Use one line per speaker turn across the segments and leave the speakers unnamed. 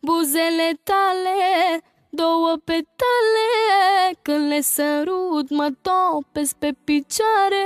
Buzele tale, două petale Când le sărut mă topesc pe picioare.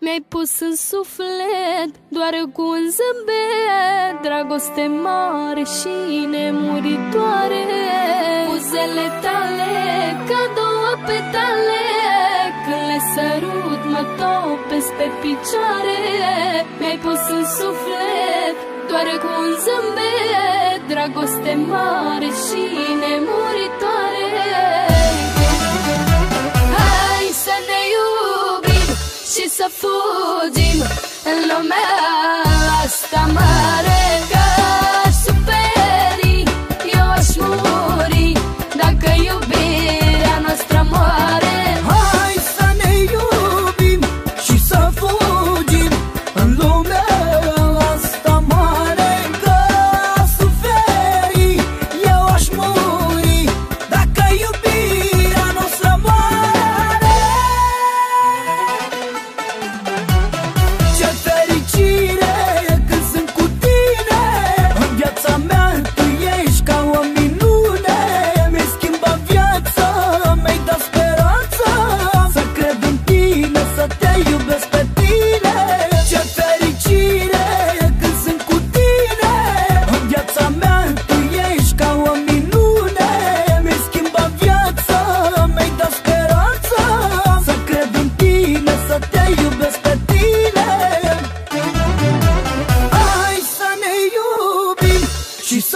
Mi-ai pus în suflet doar cu un zâmbet Dragoste mare și nemuritoare. Buzele tale ca două petale Când le sărut mă topesc pe picioare. Mi-ai pus în suflet doar cu un zâmbet Dragoste mare și nemuritoare. Hai să ne iubim și să fugim în lumea